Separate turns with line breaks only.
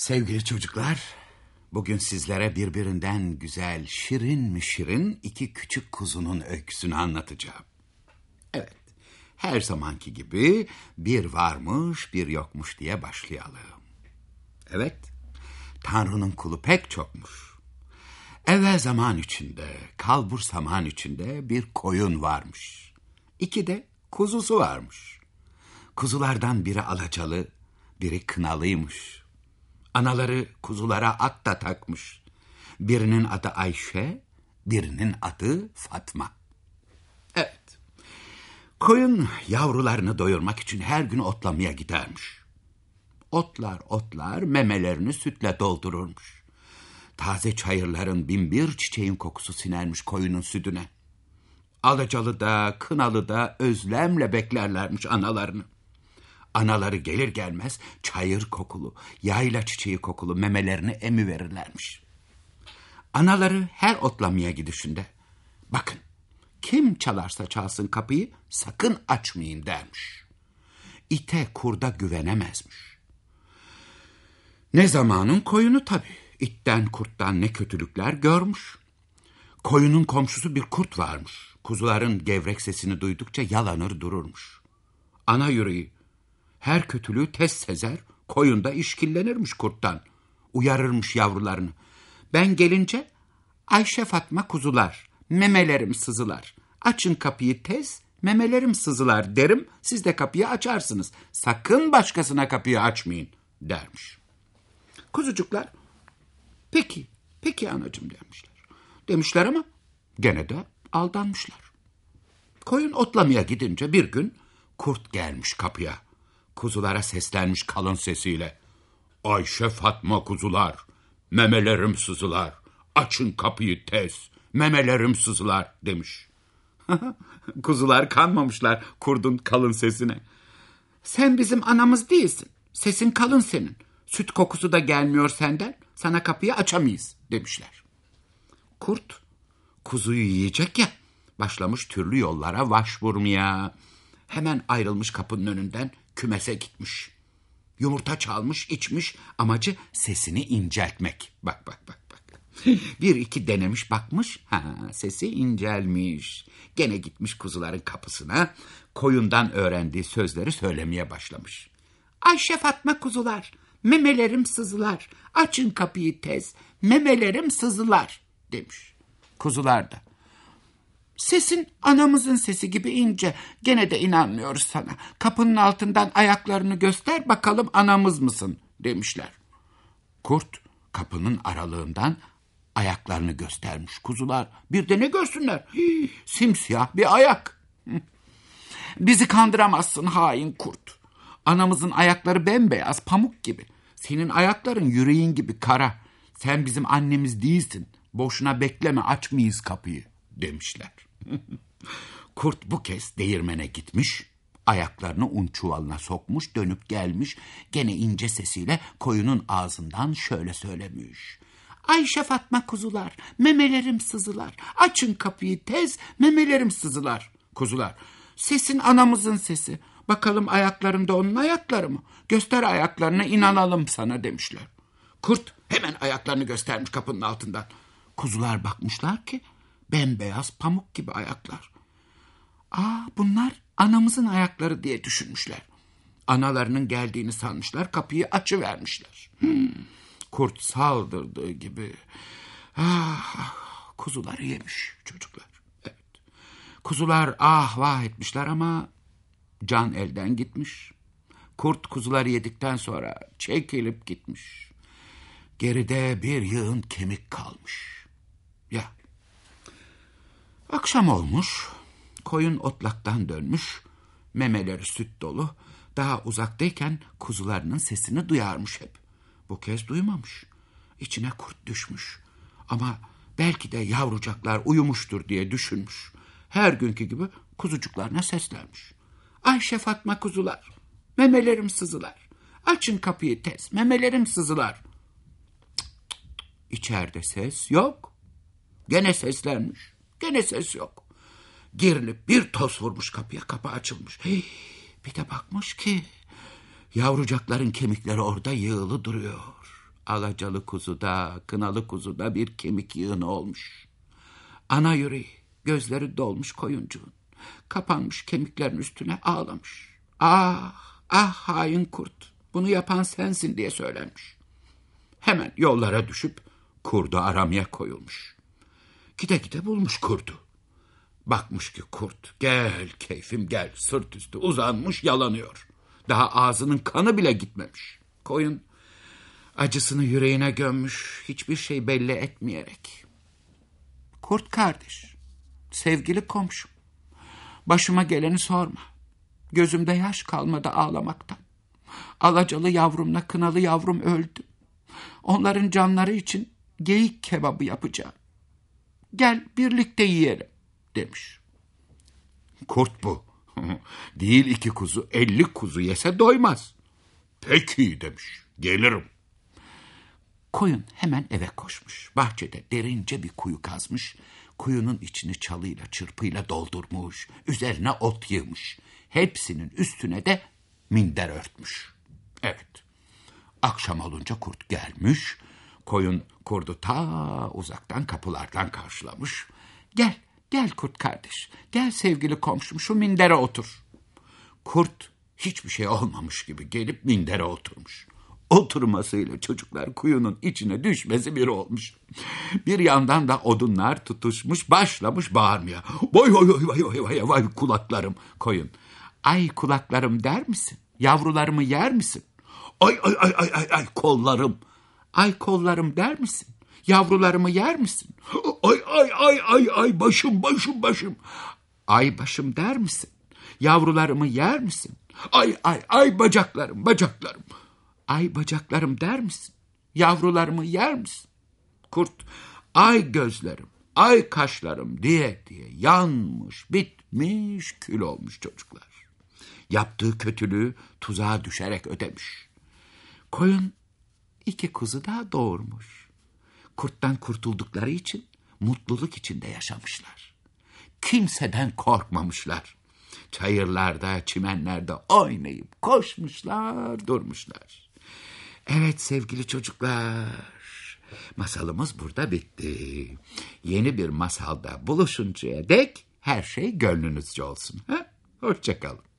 Sevgili çocuklar, bugün sizlere birbirinden güzel, şirin mi şirin iki küçük kuzunun öyküsünü anlatacağım. Evet, her zamanki gibi bir varmış bir yokmuş diye başlayalım. Evet, Tanrı'nın kulu pek çokmuş. Evvel zaman içinde, kalbur zaman içinde bir koyun varmış. İki de kuzusu varmış. Kuzulardan biri alacalı, biri kınalıymış. Anaları kuzulara at da takmış. Birinin adı Ayşe, birinin adı Fatma. Evet. Koyun yavrularını doyurmak için her gün otlamaya gidermiş. Otlar otlar memelerini sütle doldururmuş. Taze çayırların binbir çiçeğin kokusu sinermiş koyunun sütüne. Alacalı da kınalı da özlemle beklerlermiş analarını. Anaları gelir gelmez çayır kokulu, yayla çiçeği kokulu memelerini emi verirlermiş. Anaları her otlamaya gidişinde, bakın kim çalarsa çalsın kapıyı sakın açmayın dermiş. İte kurda güvenemezmiş. Ne zamanın koyunu tabii. İtten kurttan ne kötülükler görmüş. Koyunun komşusu bir kurt varmış. Kuzuların gevrek sesini duydukça yalanır dururmuş. Ana yüreği her kötülüğü tez sezer, koyunda işkillenirmiş kurttan. Uyarırmış yavrularını. Ben gelince Ayşe Fatma kuzular, memelerim sızılar. Açın kapıyı tez, memelerim sızılar derim, siz de kapıyı açarsınız. Sakın başkasına kapıyı açmayın dermiş. Kuzucuklar, peki, peki anacım demişler. Demişler ama gene de aldanmışlar. Koyun otlamaya gidince bir gün kurt gelmiş kapıya. Kuzulara seslenmiş kalın sesiyle. Ayşe Fatma kuzular, memelerim sızılar. Açın kapıyı tez, memelerim sızılar demiş. Kuzular kanmamışlar kurdun kalın sesine. Sen bizim anamız değilsin. Sesin kalın senin. Süt kokusu da gelmiyor senden. Sana kapıyı açamayız demişler. Kurt kuzuyu yiyecek ya başlamış türlü yollara başvurmaya. Hemen ayrılmış kapının önünden kümese gitmiş. Yumurta çalmış, içmiş, amacı sesini inceltmek. Bak bak bak bak. Bir iki denemiş bakmış, ha sesi incelmiş. Gene gitmiş kuzuların kapısına, koyundan öğrendiği sözleri söylemeye başlamış. Ayşe Fatma kuzular, memelerim sızılar, açın kapıyı tez, memelerim sızılar demiş. Kuzular da Sesin anamızın sesi gibi ince. Gene de inanmıyoruz sana. Kapının altından ayaklarını göster bakalım anamız mısın demişler. Kurt kapının aralığından ayaklarını göstermiş kuzular. Bir de ne görsünler? Hii, simsiyah bir ayak. Bizi kandıramazsın hain kurt. Anamızın ayakları bembeyaz pamuk gibi. Senin ayakların yüreğin gibi kara. Sen bizim annemiz değilsin. Boşuna bekleme açmayız kapıyı demişler. Kurt bu kez değirmene gitmiş, ayaklarını un çuvalına sokmuş, dönüp gelmiş, gene ince sesiyle koyunun ağzından şöyle söylemiş. Ayşe Fatma kuzular, memelerim sızılar, açın kapıyı tez, memelerim sızılar. Kuzular, sesin anamızın sesi, bakalım ayaklarında onun ayakları mı? Göster ayaklarını inanalım sana demişler. Kurt hemen ayaklarını göstermiş kapının altından. Kuzular bakmışlar ki Bembeyaz pamuk gibi ayaklar. Aa bunlar anamızın ayakları diye düşünmüşler. Analarının geldiğini sanmışlar kapıyı açıvermişler. Hmm. Kurt saldırdığı gibi. Ah, kuzuları yemiş çocuklar. Evet. Kuzular ah vah etmişler ama can elden gitmiş. Kurt kuzuları yedikten sonra çekilip gitmiş. Geride bir yığın kemik kalmış. Akşam olmuş, koyun otlaktan dönmüş, memeleri süt dolu, daha uzaktayken kuzularının sesini duyarmış hep. Bu kez duymamış. İçine kurt düşmüş. Ama belki de yavrucaklar uyumuştur diye düşünmüş. Her günkü gibi kuzucuklarına seslenmiş. Ayşe Fatma kuzular, memelerim sızılar. Açın kapıyı tez, memelerim sızılar. İçeride ses yok. Gene seslenmiş. Gene ses yok. Girilip bir toz vurmuş kapıya kapı açılmış. Hey, bir de bakmış ki yavrucakların kemikleri orada yığılı duruyor. alacalı kuzuda, kınalı kuzuda bir kemik yığını olmuş. Ana yüreği, gözleri dolmuş koyuncuğun. Kapanmış kemiklerin üstüne ağlamış. Ah, ah hain kurt, bunu yapan sensin diye söylenmiş. Hemen yollara düşüp kurdu aramaya koyulmuş. Gide gide bulmuş kurdu. Bakmış ki kurt gel keyfim gel sırt üstü uzanmış yalanıyor. Daha ağzının kanı bile gitmemiş. Koyun acısını yüreğine gömmüş hiçbir şey belli etmeyerek. Kurt kardeş, sevgili komşum, başıma geleni sorma. Gözümde yaş kalmadı ağlamaktan. Alacalı yavrumla kınalı yavrum öldü. Onların canları için geyik kebabı yapacağım. Gel birlikte yiyelim demiş. Kurt bu. Değil iki kuzu, elli kuzu yese doymaz. Peki demiş, gelirim. Koyun hemen eve koşmuş. Bahçede derince bir kuyu kazmış. Kuyunun içini çalıyla çırpıyla doldurmuş. Üzerine ot yığmış. Hepsinin üstüne de minder örtmüş. Evet. Akşam olunca kurt gelmiş. Koyun kurdu ta uzaktan kapılardan karşılamış. Gel, gel kurt kardeş. Gel sevgili komşum şu mindere otur. Kurt hiçbir şey olmamış gibi gelip mindere oturmuş. Oturmasıyla çocuklar kuyunun içine düşmesi bir olmuş. Bir yandan da odunlar tutuşmuş başlamış bağırmaya. Vay vay vay vay vay vay kulaklarım koyun. Ay kulaklarım der misin? Yavrularımı yer misin? Ay ay ay ay ay ay kollarım. Ay kollarım der misin? Yavrularımı yer misin? Ay ay ay ay ay başım başım başım. Ay başım der misin? Yavrularımı yer misin? Ay ay ay bacaklarım bacaklarım. Ay bacaklarım der misin? Yavrularımı yer misin? Kurt ay gözlerim, ay kaşlarım diye diye yanmış, bitmiş, kül olmuş çocuklar. Yaptığı kötülüğü tuzağa düşerek ödemiş. Koyun iki kuzu daha doğurmuş. Kurttan kurtuldukları için mutluluk içinde yaşamışlar. Kimseden korkmamışlar. Çayırlarda, çimenlerde oynayıp koşmuşlar, durmuşlar. Evet sevgili çocuklar, masalımız burada bitti. Yeni bir masalda buluşuncaya dek her şey gönlünüzce olsun. Ha? Hoşçakalın.